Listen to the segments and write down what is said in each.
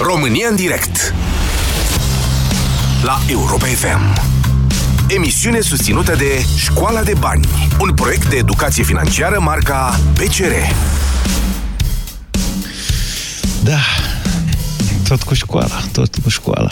România în direct. La Europa FM Emisiune susținută de Școala de Bani Un proiect de educație financiară marca PCR Da, tot cu școala, tot cu școala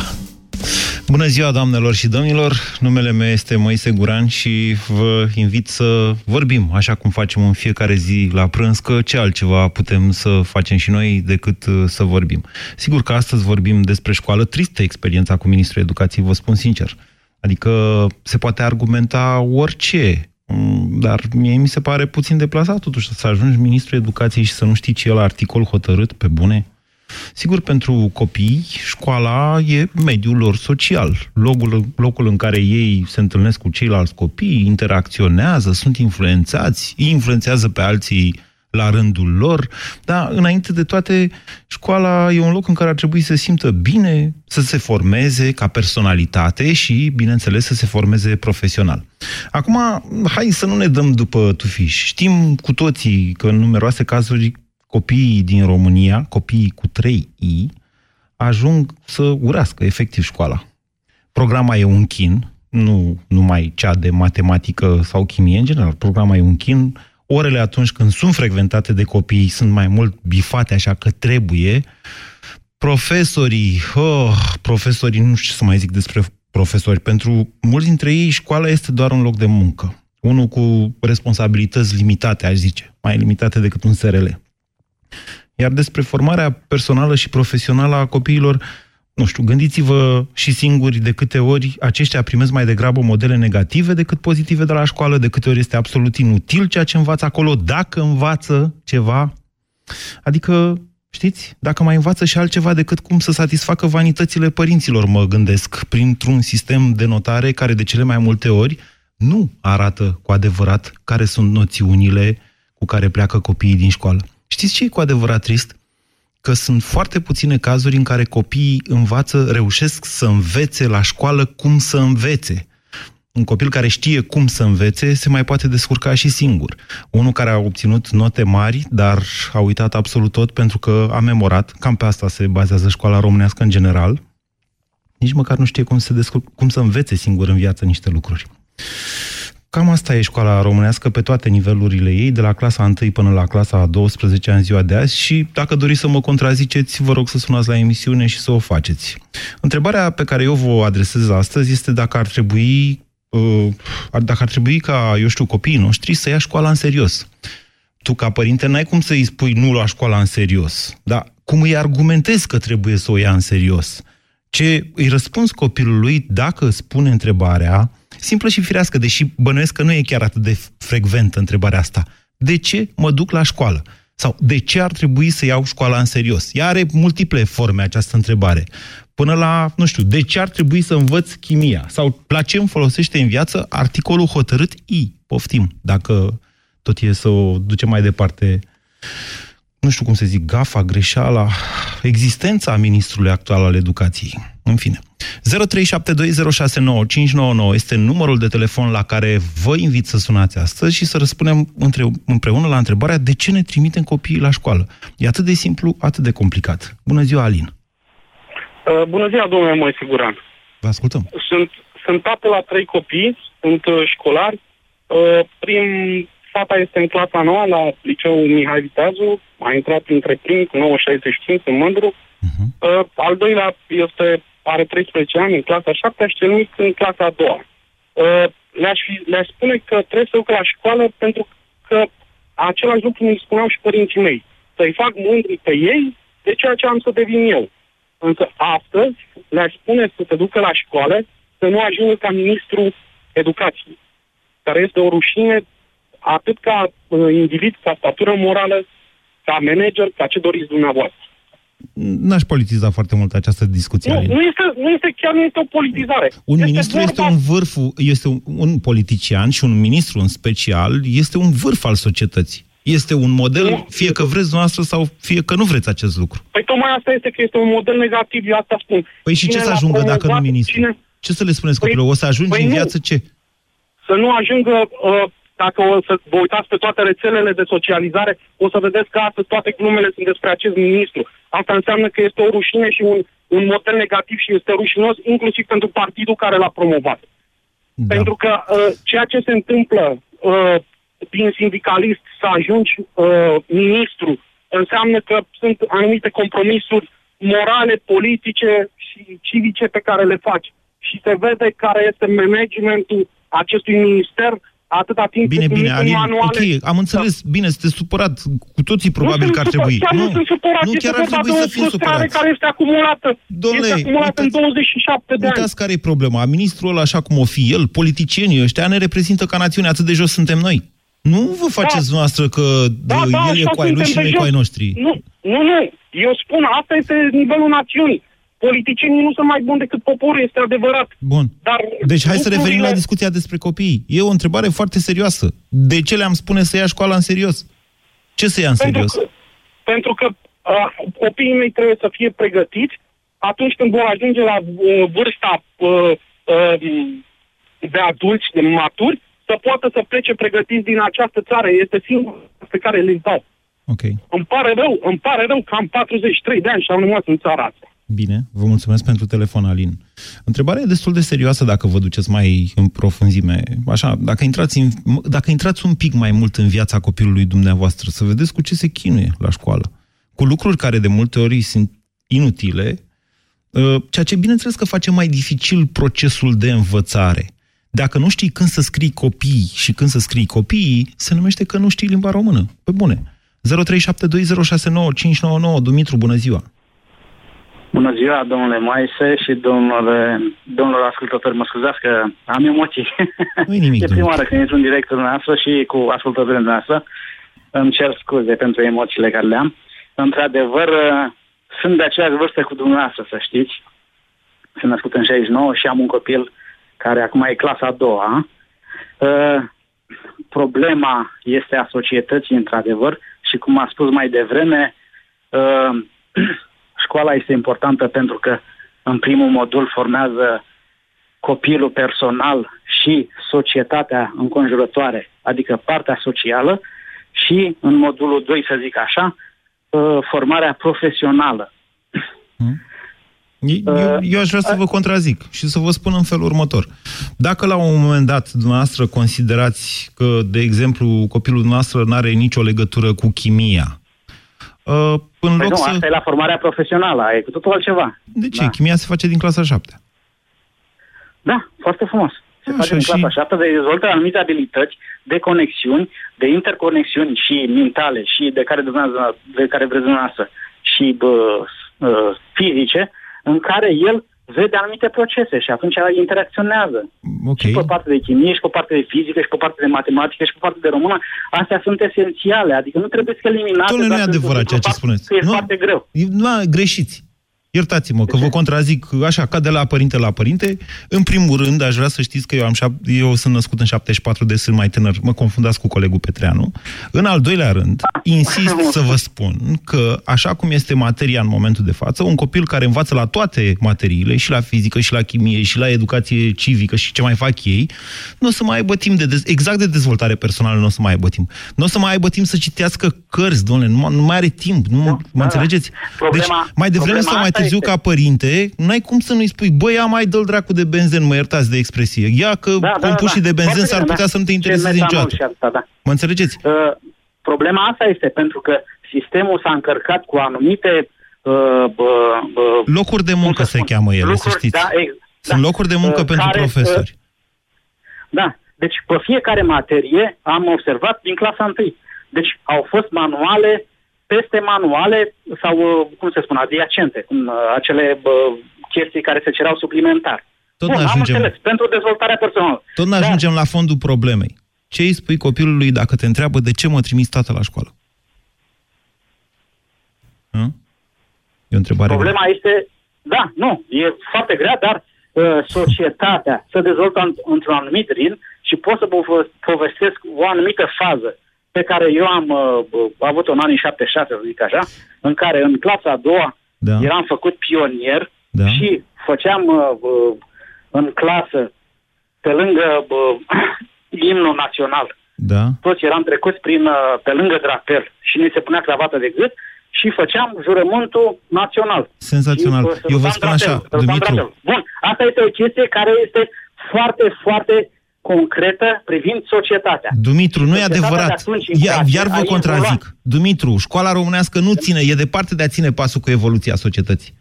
Bună ziua, doamnelor și domnilor! Numele meu este Moise Guran și vă invit să vorbim, așa cum facem în fiecare zi la prânz, că ce altceva putem să facem și noi decât uh, să vorbim. Sigur că astăzi vorbim despre școală, tristă experiența cu Ministrul Educației, vă spun sincer. Adică se poate argumenta orice, mm, dar mie mi se pare puțin deplasat totuși să ajungi Ministrul Educației și să nu știi ce e la articol hotărât pe bune. Sigur, pentru copii, școala e mediul lor social, locul, locul în care ei se întâlnesc cu ceilalți copii, interacționează, sunt influențați, îi influențează pe alții la rândul lor, dar înainte de toate, școala e un loc în care ar trebui să se simtă bine, să se formeze ca personalitate și, bineînțeles, să se formeze profesional. Acum, hai să nu ne dăm după tufiș. Știm cu toții că în numeroase cazuri copiii din România, copiii cu 3 I, ajung să urască efectiv școala. Programa e un chin, nu numai cea de matematică sau chimie în general, programa e un chin, orele atunci când sunt frecventate de copii sunt mai mult bifate așa că trebuie, profesorii, oh, profesorii, nu știu ce să mai zic despre profesori, pentru mulți dintre ei școala este doar un loc de muncă. Unul cu responsabilități limitate, aș zice, mai limitate decât un SRL. Iar despre formarea personală și profesională a copiilor, nu știu, gândiți-vă și singuri de câte ori aceștia primesc mai degrabă modele negative decât pozitive de la școală, de câte ori este absolut inutil ceea ce învață acolo, dacă învață ceva. Adică, știți, dacă mai învață și altceva decât cum să satisfacă vanitățile părinților, mă gândesc, printr-un sistem de notare care de cele mai multe ori nu arată cu adevărat care sunt noțiunile cu care pleacă copiii din școală. Știți ce e cu adevărat trist? Că sunt foarte puține cazuri în care copiii învață, reușesc să învețe la școală cum să învețe. Un copil care știe cum să învețe se mai poate descurca și singur. Unul care a obținut note mari, dar a uitat absolut tot pentru că a memorat, cam pe asta se bazează școala românească în general, nici măcar nu știe cum să, descurc, cum să învețe singur în viață niște lucruri. Cam asta e școala românească pe toate nivelurile ei, de la clasa 1 până la clasa 12 în ziua de azi și dacă doriți să mă contraziceți, vă rog să sunați la emisiune și să o faceți. Întrebarea pe care eu vă adresez astăzi este dacă ar trebui uh, dacă ar trebui ca, eu știu, copiii noștri să ia școala în serios. Tu, ca părinte, n-ai cum să-i spui nu la școala în serios, dar cum îi argumentezi că trebuie să o ia în serios? Ce îi răspunzi copilului dacă spune întrebarea simplă și firească, deși bănuiesc că nu e chiar atât de frecventă întrebarea asta. De ce mă duc la școală? Sau de ce ar trebui să iau școala în serios? Ea are multiple forme această întrebare. Până la, nu știu, de ce ar trebui să învăț chimia? Sau la ce îmi folosește în viață articolul hotărât I? Poftim, dacă tot e să o ducem mai departe nu știu cum să zic, gafa, greșeala, existența ministrului actual al educației. În fine. 0372069599 este numărul de telefon la care vă invit să sunați astăzi și să răspundem între, împreună la întrebarea de ce ne trimitem copiii la școală. E atât de simplu, atât de complicat. Bună ziua, Alin! Uh, bună ziua, domnule Moise Guran! Vă ascultăm! Sunt, sunt tată la trei copii, sunt uh, școlari. Uh, prim, fata este în clasa noua la liceul Mihai Viteazu, a intrat între primii cu 965 în Mândru. Uh-huh. Uh, al doilea este, are 13 ani în clasa 7 și cel mic în clasa a doua. Uh, le-aș, fi, le-aș spune că trebuie să duc la școală pentru că același lucru mi spuneau și părinții mei. Să-i fac mândri pe ei de ceea ce am să devin eu. Însă astăzi le-aș spune să te ducă la școală, să nu ajungă ca ministru educației, care este o rușine atât ca uh, individ, ca statură morală, ca manager, ca ce doriți dumneavoastră. N-aș politiza foarte mult această discuție. Nu, nu, este, nu este chiar nu este o politizare. Un este ministru vorba... este un vârf, este un, un politician și un ministru în special este un vârf al societății. Este un model, nu. fie că vreți noastră sau fie că nu vreți acest lucru. Păi tocmai asta este că este un model negativ, eu asta spun. Păi și cine ce să ajungă dacă nu ministru? Cine... Ce să le spuneți păi, copilul? O să ajungi păi în viață ce? Să nu ajungă uh, dacă o să vă uitați pe toate rețelele de socializare, o să vedeți că astăzi toate glumele sunt despre acest ministru. asta înseamnă că este o rușine și un, un model negativ și este rușinos inclusiv pentru partidul care l-a promovat. Da. Pentru că uh, ceea ce se întâmplă uh, din sindicalist să ajungi uh, ministru înseamnă că sunt anumite compromisuri morale, politice și civice pe care le faci. Și se vede care este managementul acestui minister atâta timp bine, bine, Alin, manuale... ok, am înțeles, da. bine, sunteți supărat, cu toții probabil nu că ar trebui. Chiar nu, nu sunt supărat, nu chiar ar trebui să fim supărați. care este acumulată, Domnule, este acumulată uitați, în 27 de ani. Uitați care e problema, ministrul ăla, așa cum o fi el, politicienii ăștia ne reprezintă ca națiune, atât de jos suntem noi. Nu vă faceți da. noastră că da, da, el e cu ai lui și noi cu ai noștri. Nu, nu, nu, eu spun, asta este nivelul națiunii politicienii nu sunt mai buni decât poporul, este adevărat. Bun. Dar deci hai să revenim la discuția despre copii. E o întrebare foarte serioasă. De ce le-am spune să ia școala în serios? Ce să ia în pentru serios? Că, pentru că uh, copiii mei trebuie să fie pregătiți atunci când vor ajunge la uh, vârsta uh, uh, de adulți, de maturi, să poată să plece pregătiți din această țară. Este singurul pe care le dau. Okay. Îmi pare rău, îmi pare rău că am 43 de ani și am rămas în țara asta. Bine, vă mulțumesc pentru telefon, Alin. Întrebarea e destul de serioasă dacă vă duceți mai în profunzime. Așa, dacă intrați, în, dacă intrați un pic mai mult în viața copilului dumneavoastră, să vedeți cu ce se chinuie la școală. Cu lucruri care de multe ori sunt inutile, ă, ceea ce bineînțeles că face mai dificil procesul de învățare. Dacă nu știi când să scrii copii și când să scrii copiii, se numește că nu știi limba română. Pe bune. 0372069599 Dumitru, bună ziua! Bună ziua, domnule Maise și domnule, domnule ascultători. Mă scuzați că am emoții. nu nimic. e prima oară când intru în direct noastră și cu ascultătorii noastră. Îmi cer scuze pentru emoțiile care le am. Într-adevăr, sunt de aceeași vârstă cu dumneavoastră, să știți. Sunt născut în 69 și am un copil care acum e clasa a doua. Uh, problema este a societății, într-adevăr, și cum a spus mai devreme, uh, Școala este importantă pentru că în primul modul formează copilul personal și societatea înconjurătoare, adică partea socială, și în modulul 2, să zic așa, uh, formarea profesională. Hmm. Eu, eu aș vrea să vă contrazic și să vă spun în felul următor. Dacă la un moment dat dumneavoastră considerați că, de exemplu, copilul dumneavoastră nu are nicio legătură cu chimia, Uh, în păi loc nu, să... asta e la formarea profesională, e cu totul altceva. De ce? Da. Chimia se face din clasa 7. Da, foarte frumos. Se Așa, face din clasa și... 7, de dezvoltă anumite abilități de conexiuni, de interconexiuni și mentale și de care, de care vreți dumneavoastră și bă, uh, fizice, în care el vede anumite procese și atunci interacționează. Okay. Și pe partea de chimie, și pe partea de fizică, și pe partea de matematică, și pe partea de română. Astea sunt esențiale, adică nu trebuie să eliminate. nu e adevărat ceea ce spuneți. Că e nu, foarte greu. Nu, greșiți. Iertați-mă că vă contrazic așa, ca de la părinte la părinte. În primul rând, aș vrea să știți că eu, am șap- eu sunt născut în 74, de sunt mai tânăr. Mă confundați cu colegul Petreanu. În al doilea rând, insist să vă spun că, așa cum este materia în momentul de față, un copil care învață la toate materiile, și la fizică, și la chimie, și la educație civică, și ce mai fac ei, nu o să mai aibă timp de, dez- exact de dezvoltare personală, nu o să mai aibă timp. Nu o să mai aibă timp să citească cărți, domnule, nu, nu mai are timp, nu, da, mă da, înțelegeți? Problema, deci, mai devreme sau mai târziu, ca părinte, n-ai cum să nu-i spui, băi, ia mai dă dacă de benzen, mă iertați de expresie. Ia că da, compușii da, da. de benzen s-ar putea da. să nu te intereseze niciodată. Asta, da. Mă înțelegeți? Uh, problema asta este pentru că sistemul s-a încărcat cu anumite uh, uh, locuri de muncă se cheamă ele, lucruri, să știți. Da, ex, Sunt da, locuri de muncă uh, pentru care, profesori. Uh, da, deci pe fiecare materie am observat din clasa 1. Deci au fost manuale peste manuale sau, uh, cum se spune, adiacente, cum, uh, acele bă, chestii care se cerau suplimentar. Tot Bun, ajungem, am înțeles, pentru dezvoltarea personală. Tot ne ajungem Dar... la fondul problemei. Ce îi spui copilului dacă te întreabă de ce mă trimis tata la școală? Hă? E o întrebare Problema grea. este, da, nu, e foarte grea, dar uh, societatea se dezvoltă într-un anumit ritm și pot să vă povestesc o anumită fază pe care eu am uh, avut-o în anii 76, să zic așa, în care în clasa a doua da. eram făcut pionier da. și făceam uh, uh, în clasă, pe lângă uh, imnul național, da. toți eram trecuți prin, uh, pe lângă drapel și ni se punea cravată de gât și făceam jurământul național. Senzațional. Și, uh, Eu vă sărutam spun așa, drapelul, sărutam Dumitru. drapelul. Bun, asta este o chestie care este foarte, foarte concretă privind societatea. Dumitru, nu e Societatea de adevărat. atunci în Ia, clase iar vă a contrazic. evoluat. Dumitru, școala românească nu ține, e departe de a ține pasul cu evoluția societății.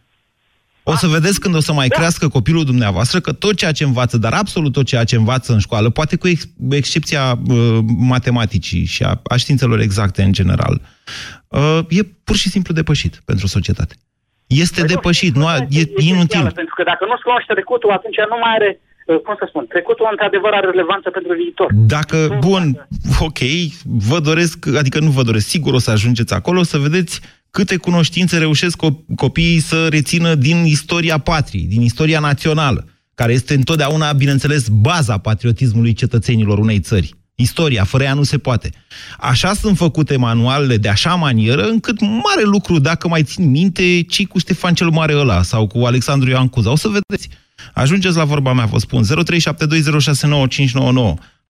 O să vedeți când o să mai Da. crească copilul dumneavoastră că tot ceea ce învață, dar absolut tot ceea ce învață în școală, poate cu ex- excepția uh, matematicii și a, a științelor exacte în general, uh, e pur și simplu depășit pentru societate. Este Păi nu, depășit, nu, a- asta e esențială, inutil. Pentru că dacă nu-ți cunoști trecutul, atunci nu mai are, uh, cum să spun, trecutul într-adevăr are relevanță pentru viitor. Dacă, bun, ok, vă doresc, adică nu vă doresc, sigur o să ajungeți acolo să vedeți câte cunoștințe reușesc co- copiii să rețină din istoria patriei, din istoria națională, care este întotdeauna, bineînțeles, baza patriotismului cetățenilor unei țări. Istoria, fără ea nu se poate. Așa sunt făcute manualele de așa manieră, încât mare lucru, dacă mai țin minte, ci cu Ștefan cel Mare ăla sau cu Alexandru Ioan Cuza. O să vedeți. Ajungeți la vorba mea, vă spun. 0372069599.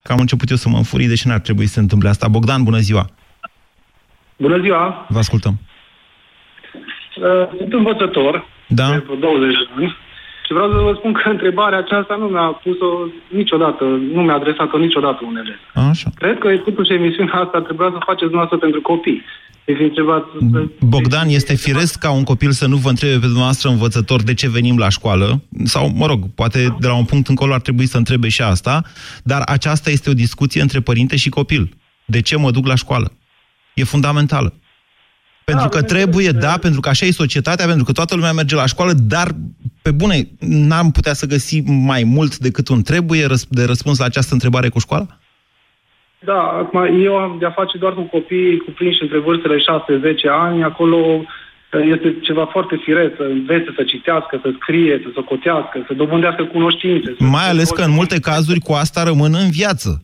Că am început eu să mă înfurii, deși n-ar trebui să se întâmple asta. Bogdan, bună ziua! Bună ziua! Vă ascultăm. Uh, Sunt învățător Da? de vreo 20 de ani și vreau să vă spun că întrebarea aceasta nu mi-a pus-o niciodată, nu mi-a adresat-o niciodată un elev. Așa. Cred că totuși emisiunea asta trebuia să faceți dumneavoastră pentru copii. Deci întrebați... Bogdan, este firesc ca un copil să nu vă întrebe pe dumneavoastră învățător de ce venim la școală, sau, mă rog, poate de la un punct încolo ar trebui să întrebe și asta, dar aceasta este o discuție între părinte și copil. De ce mă duc la școală? E fundamentală. Pentru că trebuie, da, pentru că așa e societatea, pentru că toată lumea merge la școală, dar, pe bune, n-am putea să găsim mai mult decât un trebuie răs- de răspuns la această întrebare cu școala? Da, acum eu am de-a face doar cu copii cuprinși între vârstele 6-10 ani, acolo uh, este ceva foarte firesc, să învețe să citească, să scrie, să socotească, să dobândească cunoștințe. să- Mai ales că în multe cazuri cu asta rămân în viață.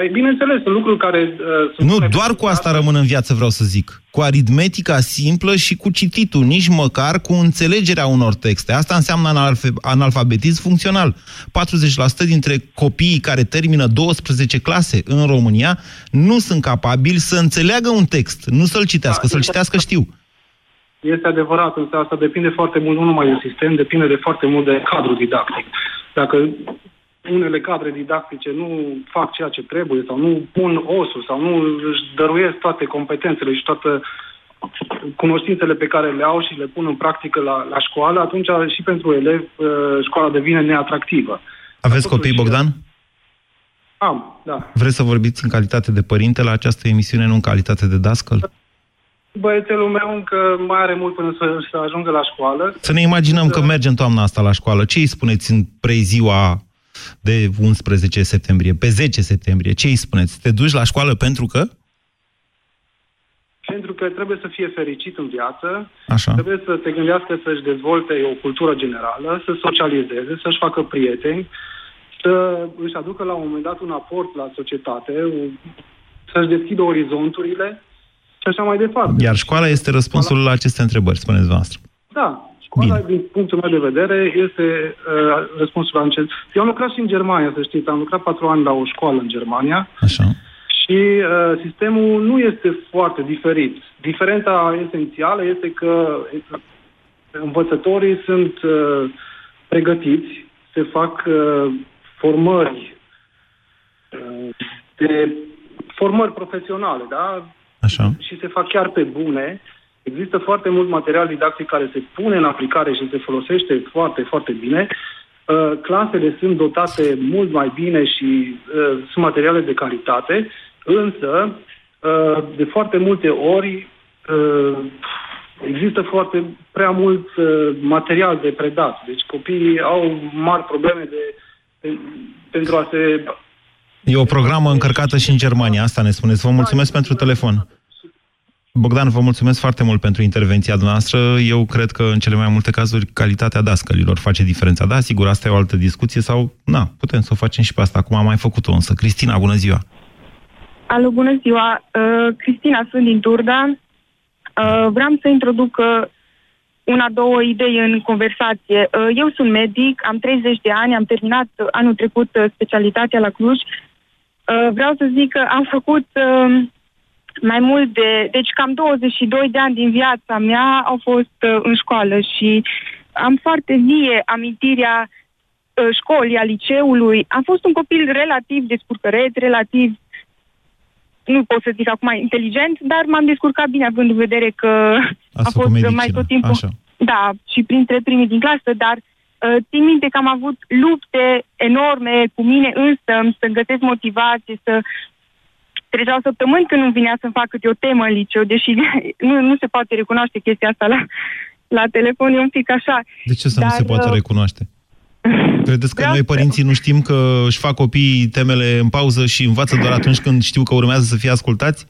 Păi, bineînțeles, sunt lucruri care... Uh, sunt Nu, bune doar pentru cu asta asta. rămân în viață, vreau să zic. Cu aritmetica simplă și cu cititul, nici măcar cu înțelegerea unor texte. Asta înseamnă analfe- analfabetism funcțional. 40% dintre copiii care termină 12 clase în România nu sunt capabili să înțeleagă un text, nu să-l citească, Da, să-l citească știu. Este adevărat, însă asta depinde foarte mult, nu numai de sistem, depinde de foarte mult de cadru didactic. Dacă unele cadre didactice nu fac ceea ce trebuie sau nu pun osul sau nu își dăruiesc toate competențele și toate cunoștințele pe care le au și le pun în practică la, la școală, atunci și pentru elev uh, școala devine neatractivă. Aveți Totuși, copii, Bogdan? Am, da. Vreți să vorbiți în calitate de părinte la această emisiune, nu în calitate de dascăl? Băiețelul meu încă mai are mult până să, să ajungă la școală. Să ne imaginăm că mergem toamna asta la școală. Ce îi spuneți în preziua de 11 septembrie, pe 10 septembrie? Ce îi spuneți? Te duci la școală pentru că? Pentru că trebuie să fie fericit în viață, Așa. trebuie să se gândească să-și dezvolte o cultură generală, să socializeze, să-și facă prieteni, să își aducă la un moment dat un aport la societate, o- să-și deschidă orizonturile și așa mai departe. Iar școala este răspunsul la aceste întrebări, spuneți voastră. Da, școala, Bine. din punctul meu de vedere, este uh, răspunsul la încet. Eu am lucrat și în Germania, să știți, am lucrat patru ani la o școală în Germania Așa. și uh, sistemul nu este foarte diferit. Diferența esențială este că uh, învățătorii sunt uh, pregătiți, se fac uh, formări uh, de formări profesionale, da? Așa. și se fac chiar pe bune. Există foarte mult material didactic care se pune în aplicare și se folosește foarte, foarte bine. Uh, clasele sunt dotate mult mai bine și uh, sunt materiale de calitate, însă uh, de foarte multe ori uh, există foarte prea mult uh, material de predat. Deci copiii au mari probleme de, de, pentru a se E o programă încărcată și în Germania, asta ne spuneți. Vă mulțumesc pentru telefon. Bogdan, vă mulțumesc foarte mult pentru intervenția noastră. Eu cred că în cele mai multe cazuri calitatea dascălilor face diferența. Da, sigur, asta e o altă discuție sau, na, putem să o facem și pe asta. Acum am mai făcut-o însă. Cristina, bună ziua! Alo, bună ziua! Uh, Cristina, sunt din Turda. Uh, vreau să introduc uh, una, două idei în conversație. Uh, eu sunt medic, am 30 de ani, am terminat uh, anul trecut uh, specialitatea la Cluj. Uh, vreau să zic că am făcut uh, mai mult de... Deci cam 22 de ani din viața mea au fost uh, în școală și am foarte vie amintirea uh, școlii, a liceului. Am fost un copil relativ descurcăreț, relativ nu pot să zic acum inteligent, dar m-am descurcat bine având în vedere că Ați a făcut fost medicină, mai tot timpul... așa. Da, și printre primii din clasă, dar uh, țin minte că am avut lupte enorme cu mine însă, să găsesc motivație, să treceau săptămâni când nu vinea să-mi fac câte o temă în liceu, deși nu, nu se poate recunoaște chestia asta la, la telefon, e un pic așa. De ce să Dar, nu se poate uh, recunoaște? Credeți că vreau noi, să- părinții, nu știm că își fac copiii temele în pauză și învață doar atunci când știu că urmează să fie ascultați?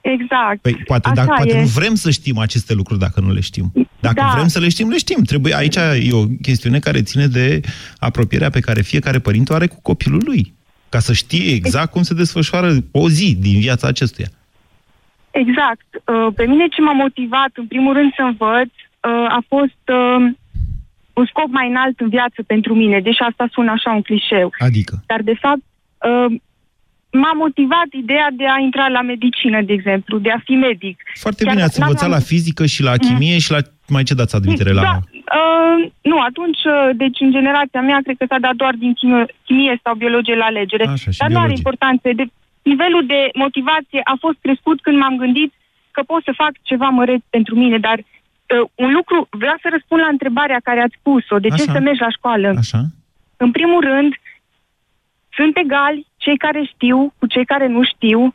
Exact. Păi poate, Așa dacă, poate e. nu vrem să știm aceste lucruri dacă nu le știm. Dacă Da. vrem să le știm, le știm. Trebuie, aici e o chestiune care ține de apropierea pe care fiecare părinte o are cu copilul lui. Ca să știe exact cum se desfășoară o zi din viața acestuia. Exact. Uh, Pe mine ce m-a motivat, în primul rând, să învăț, uh, a fost uh, un scop mai înalt în viață pentru mine, deși asta sună așa un clișeu. Adică, Dar, de fapt, uh, m-a motivat ideea de a intra la medicină, de exemplu, de a fi medic. foarte Chiar bine, ați n-aveam- învățat la fizică și la chimie și la... Mai ce dați admitere la... Da, uh, nu, atunci, uh, deci în generația mea, cred că s-a dat doar din chimie, chimie sau biologie la alegere. Așa, și Dar nu are biologie. importanță. De, nivelul de motivație a fost crescut când m-am gândit că pot să fac ceva măreț pentru mine, dar uh, un lucru, vreau să răspund la întrebarea care ați pus-o, de ce Așa. să mergi la școală? Așa? În primul rând, sunt egali cei care știu cu cei care nu știu.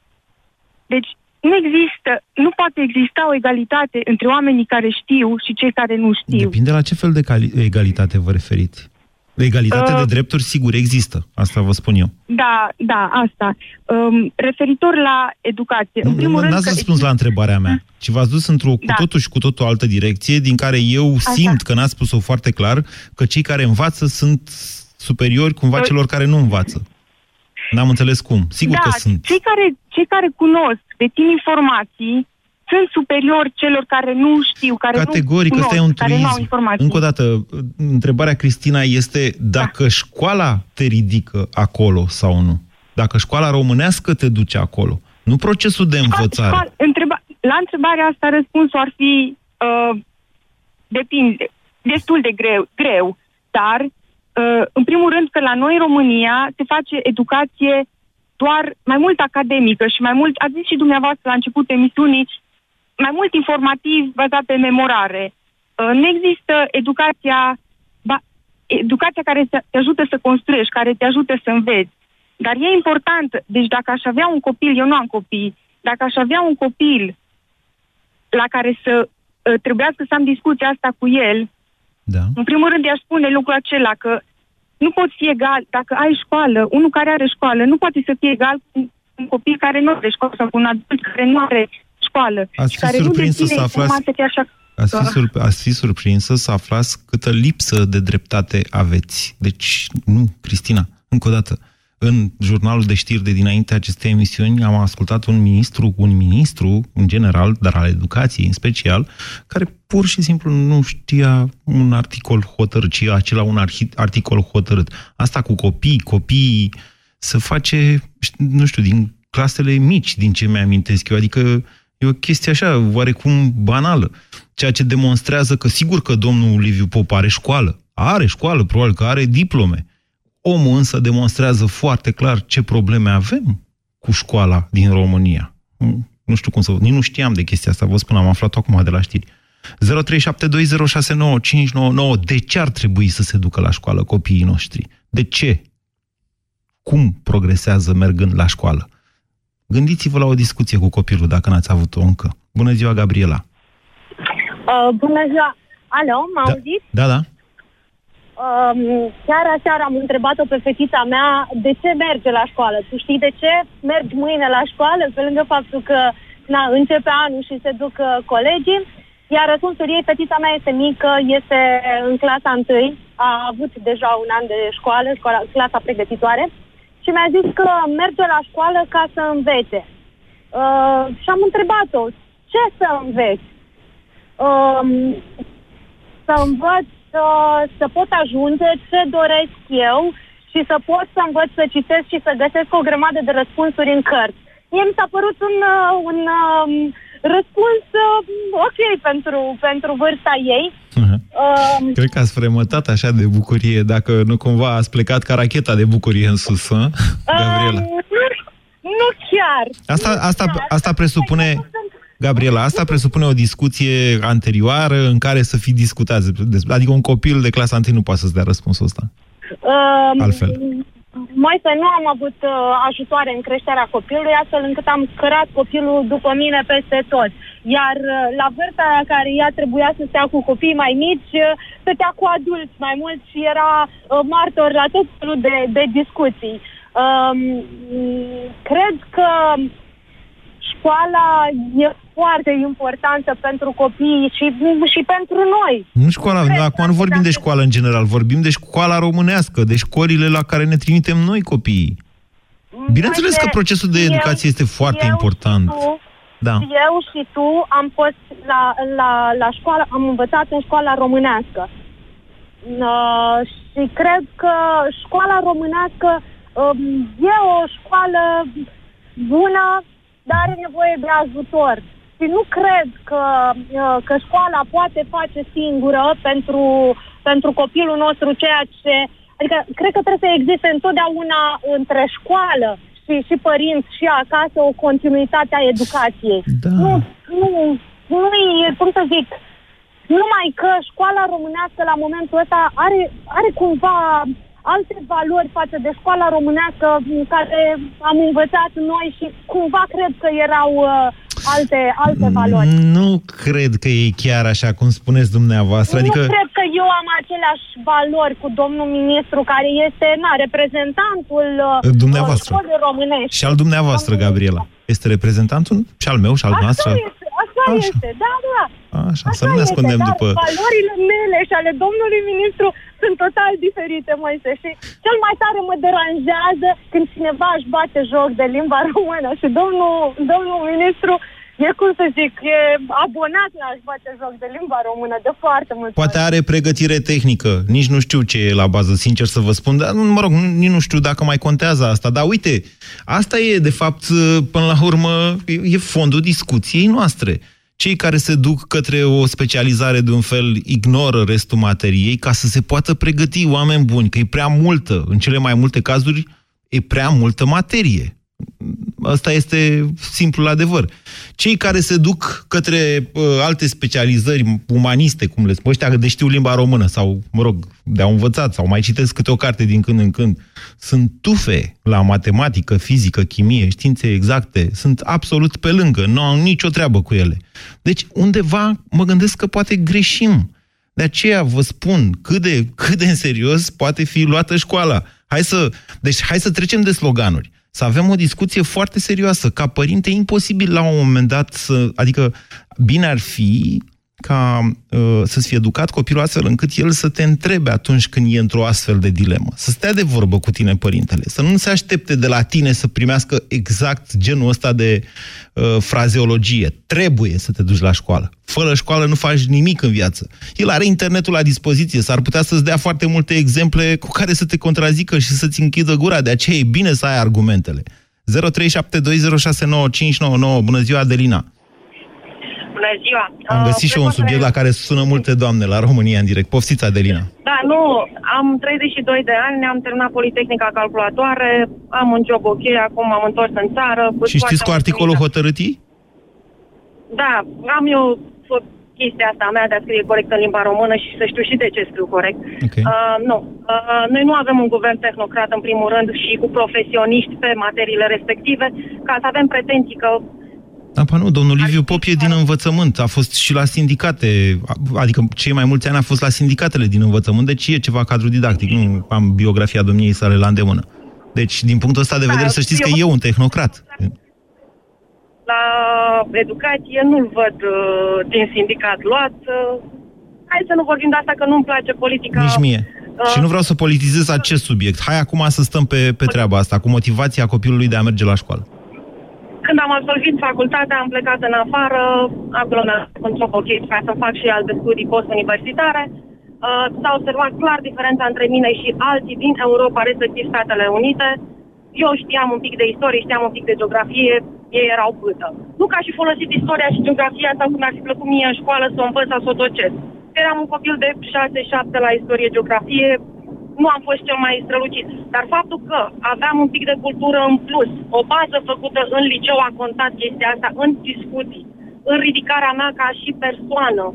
Deci nu există, nu poate exista o egalitate între oamenii care știu și cei care nu știu. Depinde la ce fel de cali- egalitate vă referiți. Egalitate Uh, de drepturi, sigur, există. Asta vă spun eu. Da, da, asta. Um, referitor la educație, Nu, în primul nu, rând... n-ați că răspuns la întrebarea mea, ci v-ați dus într-o cu Da. totul și cu totul altă direcție, din care eu simt că n-ați spus-o foarte clar, că cei care învață sunt superiori cumva Uh, celor care nu învață. N-am înțeles cum. Sigur da, că sunt. Cei care, cei care cunosc, dețin informații, sunt superiori celor care nu știu, care Categoric, nu ăsta cunosc, e un care nu au truism. informații. Încă o dată, întrebarea, Cristina, este dacă Da. școala te ridică acolo sau nu. Dacă școala românească te duce acolo. Nu procesul de învățare. Școal- întreba, la întrebarea asta răspunsul ar fi uh, depinde, destul de greu, greu dar uh, în primul rând că la noi în România se face educație doar mai mult academică și mai mult, ați zis și dumneavoastră la început emisiunii, mai mult informativ bazat pe memorare. Uh, nu există educația, ba, educația care te te ajută să construiești, care te ajută să înveți. Dar e important, deci dacă aș avea un copil, eu nu am copii, dacă aș avea un copil la care să uh, trebuiască să am discuția asta cu el, Da. în primul rând i-aș spune lucrul acela că nu poți fi egal, dacă ai școală, unul care are școală, nu poate să fie egal cu un copil care nu are școală sau cu un adult care nu are școală. Ați și fi care surprinsă nu deține să aflați- informația așa Ați fi, Da. surp- ați fi surprinsă să aflați câtă lipsă de dreptate aveți. Deci, nu, Cristina, încă o dată. În jurnalul de știri de dinainte acestei emisiuni am ascultat un ministru, un ministru în general, dar al educației în special, care pur și simplu nu știa un articol hotărât, ci acela un arhi- articol hotărât. Asta cu copii, copiii, să face, nu știu, din clasele mici, din ce mi-amintesc eu, adică E o chestie așa, oarecum banală. Ceea ce demonstrează că sigur că domnul Liviu Pop are școală. Are școală, probabil că are diplome. Omul însă demonstrează foarte clar ce probleme avem cu școala din România. Nu știu cum să... Nici nu știam de chestia asta, vă spun, am aflat acum de la știri. 0372069599. De ce ar trebui să se ducă la școală copiii noștri? De ce? Cum progresează mergând la școală? Gândiți-vă la o discuție cu copilul, dacă n-ați avut-o încă. Bună ziua, Gabriela! Uh, bună ziua! Alo, m-a Da, auzit? da, da. Um, chiar aseară am întrebat-o pe fetița mea de ce merge la școală. Tu știi de ce mergi mâine la școală, pe lângă faptul că na, începe anul și se duc uh, colegii? Iar răspunsul ei, fetița mea este mică, este în clasa 1, a avut deja un an de școală, școala, clasa pregătitoare, și mi-a zis că merge la școală ca să învețe. Uh, și am întrebat-o, ce să înveți? Um, să învăț să, să pot ajunge ce doresc eu și să pot să învăț să citesc și să găsesc o grămadă de răspunsuri în cărți. mie mi s-a părut un, uh, un um, răspuns uh, ok pentru, pentru vârsta ei. Uh-huh. Uh, Cred că ați fremătat așa de bucurie, dacă nu cumva ați plecat ca racheta de bucurie în sus, hă? Gabriela. Uh, nu chiar. Asta, nu asta, chiar. asta presupune... Gabriela, asta presupune o discuție anterioară în care să fi discutat. Adică un copil de clasa 1 nu poate să-ți dea răspunsul ăsta. Uh, Altfel. Mai să nu am avut uh, ajutoare în creșterea copilului, astfel încât am scărat copilul după mine peste tot. Iar uh, la vârsta la care ea trebuia să stea cu copii mai mici, uh, stătea cu adulți mai mult și era uh, martor la tot felul de, de discuții. Uh, cred că școala e foarte importantă pentru copii și, și pentru noi. Nu școala, Cred acum că nu vorbim de dacă- școală în general, vorbim de școala românească, de școlile la care ne trimitem noi copiii. Bineînțeles că Uite, procesul de eu- educație este foarte eu important. și tu- Da. Eu și tu am fost la, la, la școală, am învățat în școala românească. Uh, și cred că școala românească um, e o școală bună, dar are nevoie de ajutor. Și nu cred că, uh, că școala poate face singură pentru, pentru copilul nostru ceea ce... Adică cred că trebuie să existe întotdeauna între școală și, și părinți și acasă o continuitate a educației. Da. Nu, nu, nu e, cum să zic, numai că școala românească la momentul ăsta are, are cumva alte valori față de școala românească în care am învățat noi și cumva cred că erau uh, alte, alte valori. Nu cred că e chiar așa cum spuneți dumneavoastră. Adică, Nu cred că eu am aceleași valori cu domnul ministru, care este na, reprezentantul uh, Dumneavoastră. școlii românești. și al dumneavoastră, Domnul Gabriela. Este reprezentantul și al meu și al Așa noastră? este, așa, Așa. este, da, da. Așa, să Așa nu ne ascundem este, dar după... valorile mele și ale domnului ministru sunt total diferite, Moise. Și cel mai tare mă deranjează când cineva își bate joc de limba română și domnul, domnul ministru e, cum să zic, e abonat la a-și bate joc de limba română de foarte mult. Poate are pregătire tehnică, nici nu știu ce e la bază, sincer să vă spun, dar mă rog, nici nu știu dacă mai contează asta. Dar uite, asta e, de fapt, până la urmă, e fondul discuției noastre. Cei care se duc către o specializare de un fel ignoră restul materiei ca să se poată pregăti oameni buni, că e prea multă, în cele mai multe cazuri, e prea multă materie. Asta este simplul adevăr. Cei care se duc către uh, alte specializări umaniste, cum le spun, ăștia de știu limba română sau, mă rog, de-au învățat sau mai citesc câte o carte din când în când, sunt tufe la matematică, fizică, chimie, științe exacte, sunt absolut pe lângă, nu au nicio treabă cu ele. Deci, undeva mă gândesc că poate greșim. De aceea vă spun cât de, cât de în serios poate fi luată școala. Hai să, deci hai să trecem de sloganuri. Să avem o discuție foarte serioasă. Ca părinte, e imposibil la un moment dat să... Adică, bine ar fi ca uh, să-ți fie educat copilul astfel încât el să te întrebe atunci când e într-o astfel de dilemă. Să stea de vorbă cu tine, părintele. Să nu se aștepte de la tine să primească exact genul ăsta de uh, frazeologie. Trebuie să te duci la școală. Fără școală nu faci nimic în viață. El are internetul la dispoziție, s-ar putea să-ți dea foarte multe exemple cu care să te contrazică și să-ți închidă gura. De aceea e bine să ai argumentele. 0372069599. Bună ziua, Adelina! Bună ziua! Am găsit și eu un subiect la care sună multe doamne la România în direct. Poftiți, Adelina. Da, nu, am 32 de ani, am terminat Politehnica Calculatoare, am un job ok, acum am întors în țară. Și știți cu articolul hotărâtii? Da, am eu o chestia asta a mea de a scrie corect în limba română și să știu și de ce scriu corect. Okay. Uh, nu, uh, noi nu avem un guvern tehnocrat în primul rând și cu profesioniști pe materiile respective ca să avem pretenții că Da, pa nu, domnul Liviu Pop e din învățământ, a fost și la sindicate, adică cei mai mulți ani a fost la sindicatele din învățământ, deci e ceva cadru didactic, nu am biografia domniei sale la îndemână. Deci, din punctul ăsta de Da, vedere, să știți că eu- e un tehnocrat. la educație nu-l văd uh, din sindicat luat. Uh, hai să nu vorbim de asta că nu-mi place politica. Nici mie. Uh, Și nu vreau să politizez acest subiect. Hai acum să stăm pe, pe treaba asta, cu motivația copilului de a merge la școală. Când am absolvit facultatea, am plecat în afară, acolo mi-am un job ok ca să fac și alte studii post-universitare. Uh, s-a observat clar diferența între mine și alții din Europa, respectiv Statele Unite. Eu știam un pic de istorie, știam un pic de geografie, ei erau pâtă. Nu ca și folosit istoria și geografia sau cum ar fi plăcut mie în școală să o învăț sau să o tocesc. Eram un copil de 6-7 la istorie, geografie, nu am fost cel mai strălucit. Dar faptul că aveam un pic de cultură în plus, o bază făcută în liceu a contat chestia asta, în discuții, în ridicarea mea ca și persoană.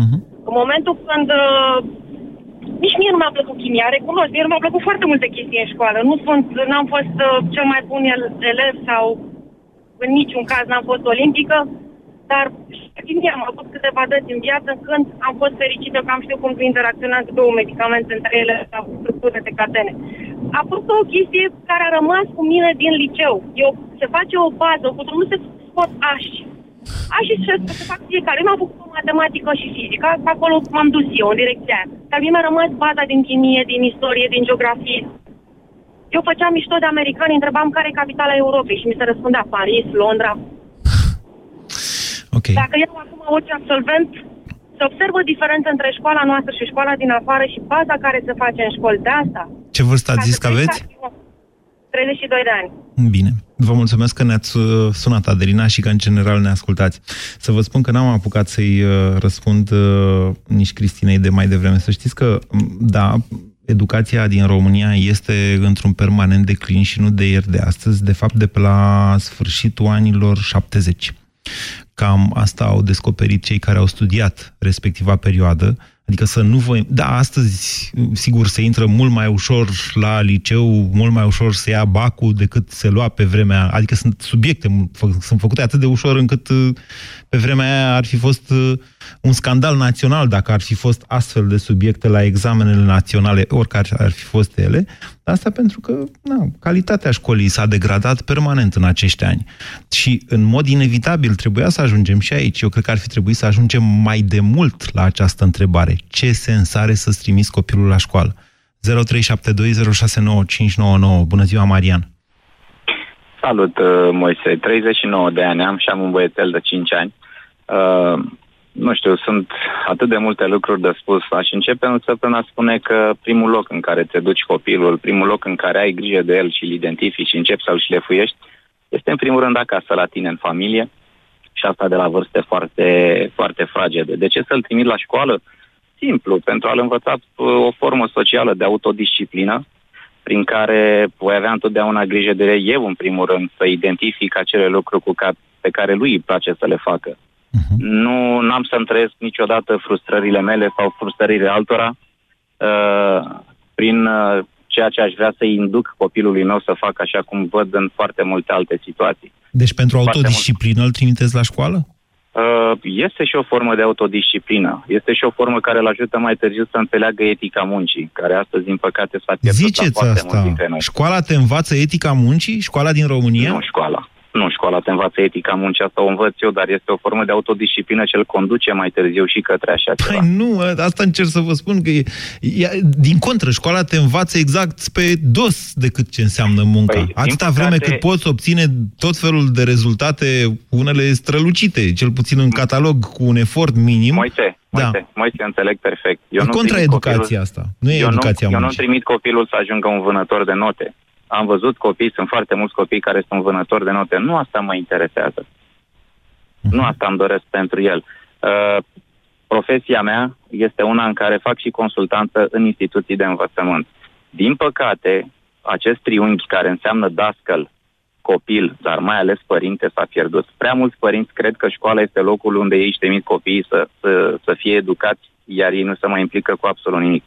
Uh-huh. În momentul când uh, nici mie nu mi-a plăcut chimia, recunosc, mie nu mi-a plăcut foarte multe chestii în școală. Nu sunt, n-am fost uh, cel mai bun elev sau în niciun caz n-am fost olimpică, dar chimia am avut câteva dăți în viață când am fost fericită că am știut cum interacționează două medicamente între ele sau structură de catene. A fost o chestie care a rămas cu mine din liceu. Eu, se face o bază, o nu se scot ași. Așa și să fac fiecare. Eu am făcut matematică și fizică, acolo m-am dus eu, în direcția aia. Dar mie mi-a rămas baza din chimie, din istorie, din geografie. Eu făceam mișto de americani, întrebam care e capitala Europei și mi se răspundea Paris, Londra. Okay. Dacă eu acum orice absolvent se observă diferență între școala noastră și școala din afară și baza care se face în școli de asta. Ce vârstă ați zis că aveți? 32 de ani. Bine. Vă mulțumesc că ne-ați uh, sunat, Adelina, și că în general ne ascultați. Să vă spun că n-am apucat să-i uh, răspund uh, nici Cristinei de mai devreme. Să știți că, da, educația din România este într-un permanent declin și nu de ieri de astăzi, de fapt de pe la sfârșitul anilor 70. Cam asta au descoperit cei care au studiat respectiva perioadă, Adică să nu voi... Da, astăzi, sigur, se intră mult mai ușor la liceu, mult mai ușor să ia bacul decât se lua pe vremea... Adică sunt subiecte, sunt făcute atât de ușor încât pe vremea aia ar fi fost uh, un scandal național dacă ar fi fost astfel de subiecte la examenele naționale, oricare ar fi fost ele. Asta pentru că na, calitatea școlii s-a degradat permanent în acești ani. Și în mod inevitabil trebuia să ajungem și aici. Eu cred că ar fi trebuit să ajungem mai de mult la această întrebare. Ce sens are să-ți trimiți copilul la școală? 0372069599. Bună ziua, Marian! Salut, uh, Moise. 39 de ani am și am un băiețel de 5 ani. Uh, nu știu, sunt atât de multe lucruri de spus. Aș începe însă până a spune că primul loc în care te duci copilul, primul loc în care ai grijă de el și îl identifici și începi să-l șlefuiești, este în primul rând acasă la tine, în familie, și asta de la vârste foarte, foarte fragede. De ce să-l trimit la școală? Simplu, pentru a-l învăța uh, o formă socială de autodisciplină, prin care voi avea întotdeauna grijă de eu, în primul rând, să identific acele lucruri cu ca, pe care lui îi place să le facă. Uh-huh. Nu am să-mi trăiesc niciodată frustrările mele sau frustrările altora uh, prin uh, ceea ce aș vrea să-i induc copilului meu să facă așa cum văd în foarte multe alte situații. Deci pentru autodisciplină îl trimiteți la școală? Uh, este și o formă de autodisciplină. Este și o formă care îl ajută mai târziu să înțeleagă etica muncii, care astăzi, din păcate, s-a pierdut Ziceți foarte asta. mult dintre noi. Școala te învață etica muncii? Școala din România? Nu școala. Nu școala te învață etica muncii, asta o învăț eu, dar este o formă de autodisciplină ce îl conduce mai târziu și către așa păi ceva. nu, asta încerc să vă spun că e, e, din contră, școala te învață exact pe dos decât ce înseamnă munca. Păi, Atâta din vreme păcate- cât poți obține tot felul de rezultate, unele strălucite, cel puțin în catalog, cu un efort minim. Moise, Da. Moise, Moise, înțeleg perfect. e nu contra trimit educației copilul- asta. Nu e eu educația nu, eu nu muncii. trimit copilul să ajungă un vânător de note. Am văzut copii, sunt foarte mulți copii care sunt vânători de note. Nu asta mă interesează. Mhm. Nu asta îmi doresc pentru el. Uh, profesia mea este una în care fac și consultanță în instituții de învățământ. Din păcate, acest triunghi care înseamnă dascăl, copil, dar mai ales părinte, s-a pierdut. Prea mulți părinți cred că școala este locul unde ei își trimit copiii să, să, să fie educați, iar ei nu se mai implică cu absolut nimic.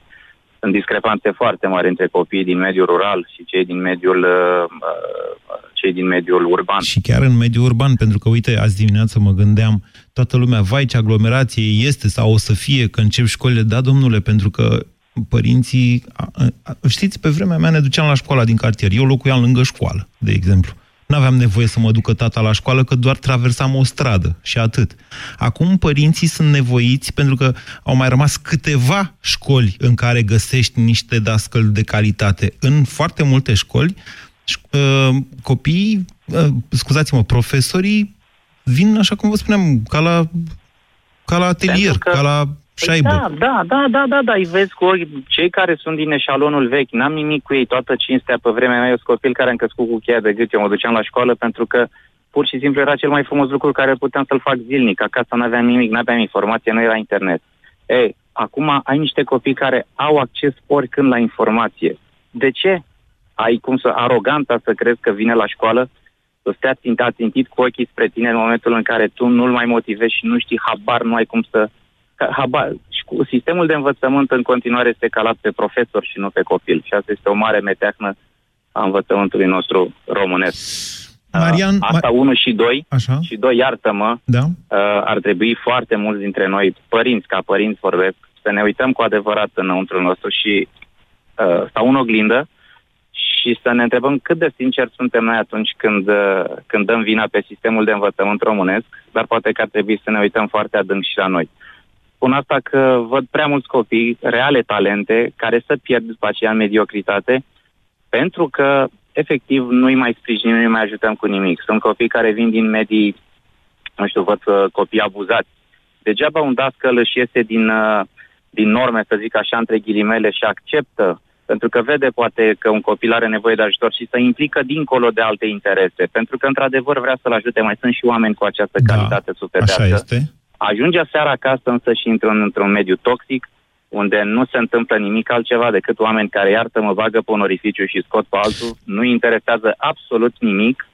Sunt discrepanțe foarte mari între copiii din mediul rural și cei din mediul, uh, uh, cei din mediul urban. Și chiar în mediul urban, pentru că, uite, azi dimineață mă gândeam, toată lumea, vai ce aglomerație este sau o să fie că încep școlile. Da, domnule, pentru că părinții... a- a- Știți, pe vremea mea ne duceam la școala din cartier. Eu locuiam lângă școală, de exemplu. N-aveam nevoie să mă ducă tata la școală, că doar traversam o stradă și atât. Acum părinții sunt nevoiți pentru că au mai rămas câteva școli în care găsești niște dascăli de calitate. În foarte multe școli, ș- uh, copiii, uh, scuzați-mă, profesorii vin, așa cum vă spuneam, ca la, ca la atelier, Pentru că- ca la șaibă. Da, da, da, da, da, da, îi vezi cu ochi. Cei care sunt din eșalonul vechi, n-am nimic cu ei, toată cinstea pe vremea mea, eu sunt copil care am crescut cu cheia de gât, eu mă duceam la școală pentru că pur și simplu era cel mai frumos lucru care puteam să-l fac zilnic. Acasă n-aveam nimic, n-aveam informație, nu era internet. Ei, acum ai niște copii care au acces oricând la informație. De ce? Ai cum să aroganta să crezi că vine la școală să stea țintat, țintit cu ochii spre tine în momentul în care tu nu-l mai motivezi și nu știi habar, nu ai cum să... Habar, și cu sistemul de învățământ în continuare este calat pe profesor și nu pe copil. Și asta este o mare meteahnă a învățământului nostru românesc. Marian, Asta Ma- 1 și 2. Așa. Și 2, iartă-mă, Da? uh, ar trebui foarte mulți dintre noi, părinți ca părinți vorbesc, să ne uităm cu adevărat înăuntru nostru și uh, sau în oglindă și să ne întrebăm cât de sincer suntem noi atunci când, uh, când dăm vina pe sistemul de învățământ românesc, dar poate că ar trebui să ne uităm foarte adânc și la noi. Spun asta că văd prea mulți copii, reale talente, care să pierd după aceea în mediocritate, pentru că efectiv nu-i mai sprijinim, nu-i mai ajutăm cu nimic. Sunt copii care vin din medii, nu știu, văd uh, copii abuzați. Degeaba un dascăl își iese din, uh, din norme, să zic așa, între ghilimele și acceptă pentru că vede poate că un copil are nevoie de ajutor și să implică dincolo de alte interese. Pentru că, într-adevăr, vrea să-l ajute. Mai sunt și oameni cu această Da, calitate supedească. Așa este. Ajunge seara acasă însă și într-un, într-un mediu toxic, unde nu se întâmplă nimic altceva decât oameni care, iartă, mă bagă pe un orificiu și scot pe altul, nu-i interesează absolut nimic.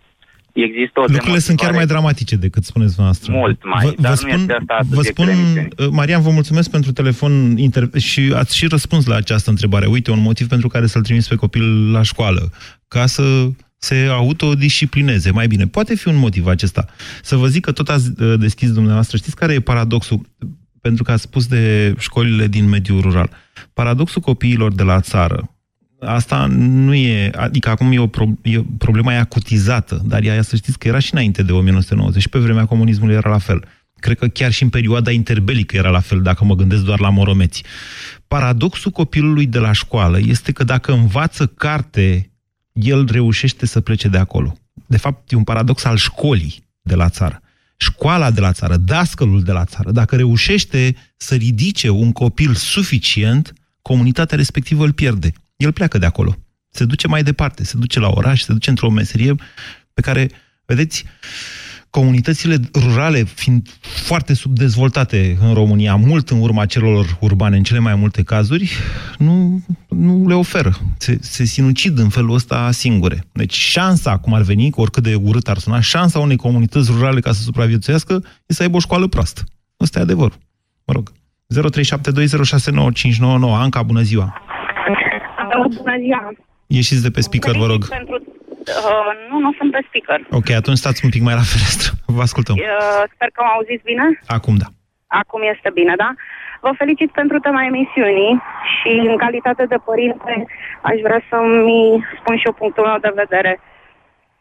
Există o Lucrurile sunt chiar mai dramatice decât spuneți dumneavoastră. Mult mai, vă, dar vă nu spun, este asta vă subiectul spun emisiunii. uh, Marian, vă mulțumesc pentru telefon inter- și ați și răspuns la această întrebare. Uite, un motiv pentru care să-l trimis pe copil la școală, ca să se autodisciplineze mai bine. Poate fi un motiv acesta. Să vă zic că tot ați uh, deschis dumneavoastră. Știți care e paradoxul? Pentru că ați spus de școlile din mediul rural. Paradoxul copiilor de la țară, Asta nu e, adică acum e o pro, e, problema e acutizată, dar ea, să știți că era și înainte de 1990 și pe vremea comunismului era la fel. Cred că chiar și în perioada interbelică era la fel, dacă mă gândesc doar la moromeți. Paradoxul copilului de la școală este că dacă învață carte, el reușește să plece de acolo. De fapt, e un paradox al școlii de la țară. Școala de la țară, dascălul de la țară, dacă reușește să ridice un copil suficient, comunitatea respectivă îl pierde el pleacă de acolo. Se duce mai departe, se duce la oraș, se duce într-o meserie pe care, vedeți, comunitățile rurale fiind foarte subdezvoltate în România, mult în urma celor urbane, în cele mai multe cazuri, nu, nu le oferă. Se, se sinucid în felul ăsta singure. Deci șansa, cum ar veni, cu oricât de urât ar suna, șansa unei comunități rurale ca să supraviețuiască e să aibă o școală proastă. Ăsta e adevărul. Mă rog. 0372069599. Anca, bună ziua! Bună ziua! Ieșiți de pe speaker, vă rog. Pentru, uh, nu, nu sunt pe speaker. Ok, atunci stați un pic mai la fereastră. Vă ascultăm. Uh, sper că mă auziți bine. Acum da. Acum este bine, da? Vă felicit pentru tema emisiunii și în calitate de părinte aș vrea să-mi spun și eu punctul meu de vedere.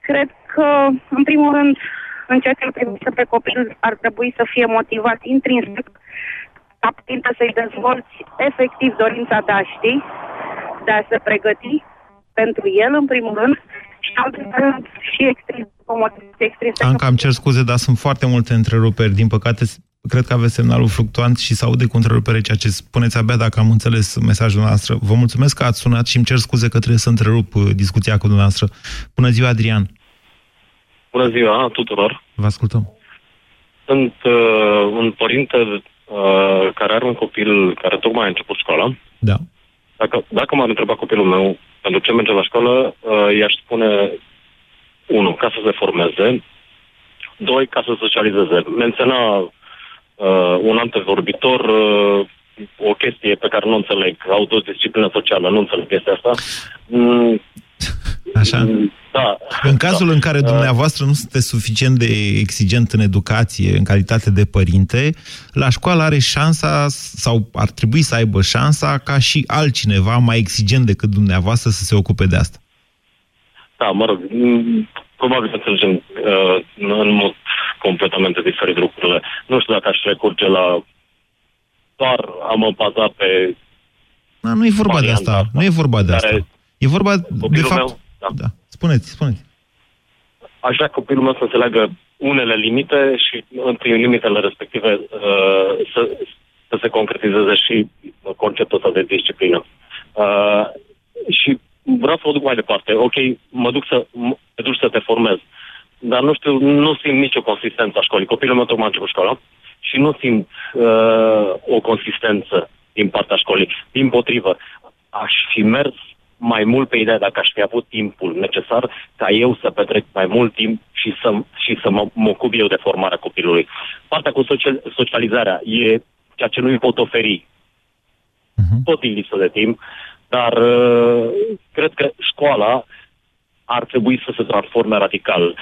Cred că, în primul rând, în ceea ce îl privește pe copil, ar trebui să fie motivat intrinsec ca părinte să-i dezvolți efectiv dorința de a ști, de a se pregăti pentru el, în primul rând, și în al doilea rând și extrinsec, o motivație extrinsec. Anca, îmi cer scuze, dar sunt foarte multe întreruperi. Din păcate, cred că aveți semnalul fluctuant și se aude cu întrerupere ceea ce spuneți abia dacă am înțeles mesajul noastră. Vă mulțumesc că ați sunat și îmi cer scuze că trebuie să întrerup uh, discuția cu dumneavoastră. Bună ziua, Adrian! Bună ziua tuturor! Vă ascultăm! Sunt uh, un părinte uh, care are un copil care tocmai a început școala. Da. Dacă, dacă m-ar întreba copilul meu pentru ce merge la școală, uh, i-aș spune, unu, ca să se formeze, doi, ca să socializeze. Menționa uh, un antevorbitor uh, o chestie pe care nu înțeleg, autodisciplină socială, nu înțeleg chestia asta. Mm, Așa? da. În cazul da. în care dumneavoastră nu sunteți suficient de exigent în educație, în calitate de părinte, la școală are șansa, sau ar trebui să aibă șansa, ca și altcineva mai exigent decât dumneavoastră să se ocupe de asta. Da, mă rog, mm, probabil înțelegem uh, în mod completamente diferit lucrurile. Nu știu dacă aș recurge la doar a mă baza pe... Da, nu e vorba de asta. Nu e vorba de asta. E vorba, de fapt... Meu, da. da. Spuneți, spuneți. Aș vrea copilul meu să înțeleagă unele limite și prin limitele respective uh, să, să se concretizeze și conceptul ăsta de disciplină. Uh, și vreau să o duc mai departe. Ok, mă duc să, mă duc să te formez, dar nu știu, nu simt nicio consistență a școlii. Copilul meu tocmai a început școala și nu simt uh, o consistență din partea școlii. Din potrivă, aș fi mers mai mult pe ideea dacă aș fi avut timpul necesar ca eu să petrec mai mult timp și să, și să mă, mă ocup eu de formarea copilului. Partea cu social, socializarea e ceea ce nu îi pot oferi uh-huh. tot din lipsă de timp, dar uh, cred că școala ar trebui să se transforme radical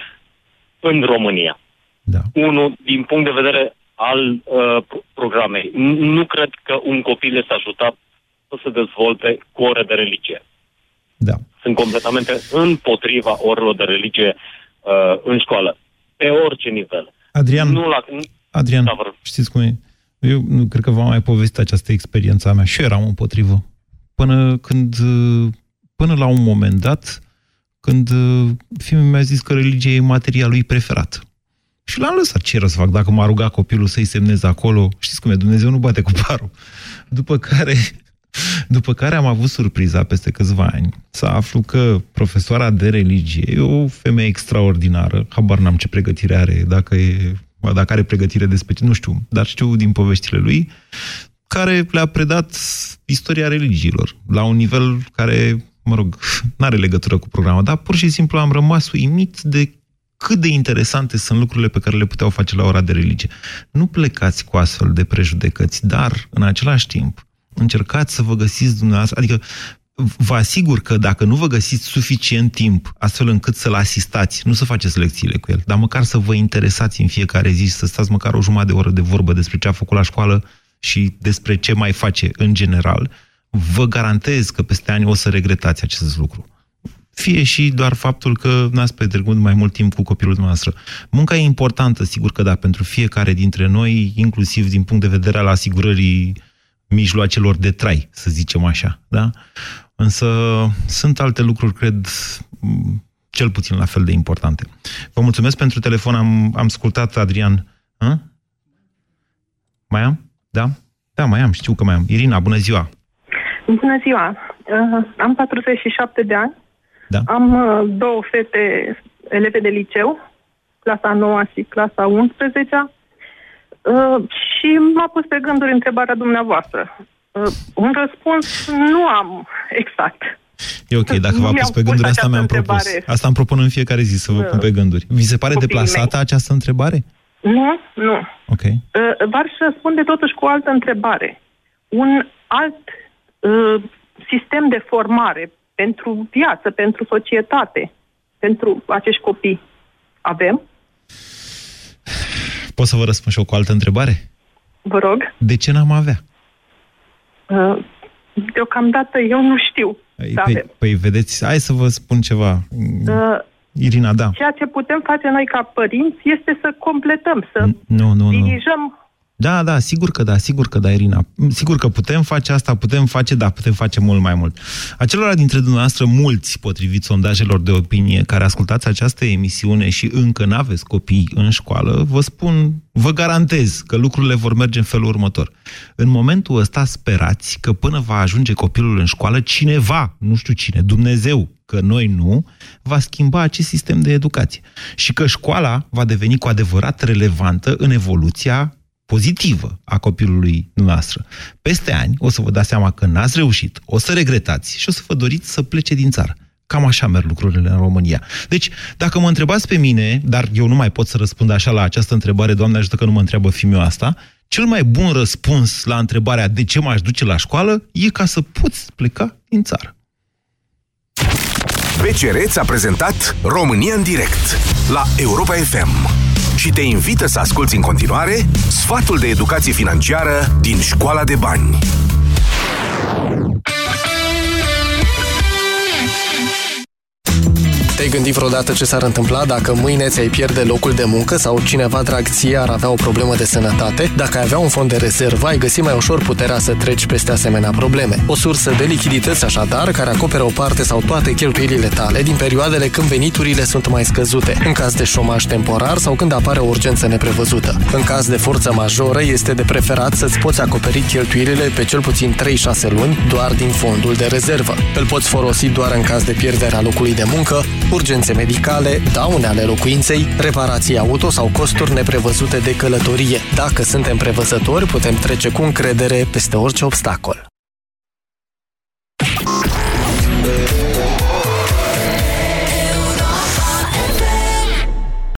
în România. Da. Unul, din punct de vedere al uh, programei. Nu cred că un copil este ajutat să se dezvolte cu ore de religie. Da. Sunt completamente împotriva orelor de religie uh, în școală, pe orice nivel. Adrian, nu la, Adrian da, știți cum e? Eu nu cred că v-am mai povestit această experiență a mea și eu eram împotrivă. Până când, până la un moment dat, când fiul mi-a zis că religia e materia lui preferat. Și l-am lăsat ce să fac dacă m-a rugat copilul să-i semneze acolo. Știți cum e, Dumnezeu nu bate cu parul. După care, după care am avut surpriza peste câțiva ani să aflu că profesoara de religie e o femeie extraordinară, habar n-am ce pregătire are, dacă e dacă are pregătire de specie, nu știu, dar știu din poveștile lui, care le-a predat istoria religiilor la un nivel care, mă rog, nu are legătură cu programul, dar pur și simplu am rămas uimit de cât de interesante sunt lucrurile pe care le puteau face la ora de religie. Nu plecați cu astfel de prejudecăți, dar, în același timp, încercați să vă găsiți dumneavoastră, adică vă asigur că dacă nu vă găsiți suficient timp astfel încât să-l asistați, nu să faceți lecțiile cu el, dar măcar să vă interesați în fiecare zi, să stați măcar o jumătate de oră de vorbă despre ce a făcut la școală și despre ce mai face în general, vă garantez că peste ani o să regretați acest lucru. Fie și doar faptul că n-ați petrecut mai mult timp cu copilul dumneavoastră. Munca e importantă, sigur că da, pentru fiecare dintre noi, inclusiv din punct de vedere al asigurării mijloacelor de trai, să zicem așa. Da? Însă sunt alte lucruri, cred, cel puțin la fel de importante. Vă mulțumesc pentru telefon, am, am ascultat, Adrian. Hă? Mai am? Da? Da, mai am, știu că mai am. Irina, bună ziua! Bună ziua! Uh, am 47 de ani. Da. Am uh, două fete eleve de liceu, clasa 9 și clasa 11 uh, și m-a pus pe gânduri întrebarea dumneavoastră. Uh, un răspuns nu am exact. E ok, dacă v-a pus pe gânduri, asta mi-am propus. Asta îmi propun în fiecare zi, să vă pun pe gânduri. Vi se pare deplasată mei. această întrebare? Nu, nu. Ok. Uh, v-aș răspunde totuși cu o altă întrebare. Un alt uh, sistem de formare pentru viață, pentru societate, pentru acești copii, avem? Pot să vă răspund și eu cu o altă întrebare? Vă rog. De ce n-am avea? Uh, deocamdată eu nu știu. Păi, păi, păi vedeți, hai să vă spun ceva. Uh, Irina, da. Ceea ce putem face noi ca părinți este să completăm, să nu, nu, dirijăm nu. Da, da, sigur că da, sigur că da, Irina. Sigur că putem face asta, putem face, da, putem face mult mai mult. Acelora dintre dumneavoastră, mulți, potrivit sondajelor de opinie, care ascultați această emisiune și încă n-aveți copii în școală, vă spun, vă garantez că lucrurile vor merge în felul următor. În momentul ăsta sperați că până va ajunge copilul în școală, cineva, nu știu cine, Dumnezeu, că noi nu, va schimba acest sistem de educație. Și că școala va deveni cu adevărat relevantă în evoluția pozitivă a copilului noastră. Peste ani o să vă dați seama că n-ați reușit, o să regretați și o să vă doriți să plece din țară. Cam așa merg lucrurile în România. Deci, dacă mă întrebați pe mine, dar eu nu mai pot să răspund așa la această întrebare, Doamne ajută că nu mă întreabă fiul asta, cel mai bun răspuns la întrebarea de ce m-aș duce la școală e ca să poți pleca din țară. BCR a prezentat România în direct la Europa FM și te invită să asculti în continuare sfatul de educație financiară din Școala de Bani. Te-ai gândit vreodată ce s-ar întâmpla dacă mâine ți-ai pierde locul de muncă sau cineva drag ție ar avea o problemă de sănătate? Dacă ai avea un fond de rezervă, ai găsi mai ușor puterea să treci peste asemenea probleme. O sursă de lichidități așadar, care acoperă o parte sau toate cheltuielile tale din perioadele când veniturile sunt mai scăzute, în caz de șomaj temporar sau când apare o urgență neprevăzută. În caz de forță majoră, este de preferat să-ți poți acoperi cheltuielile pe cel puțin 3-6 luni doar din fondul de rezervă. Îl poți folosi doar în caz de pierderea locului de muncă, urgențe medicale, daune ale locuinței, reparații auto sau costuri neprevăzute de călătorie. Dacă suntem prevăzători, putem trece cu încredere peste orice obstacol.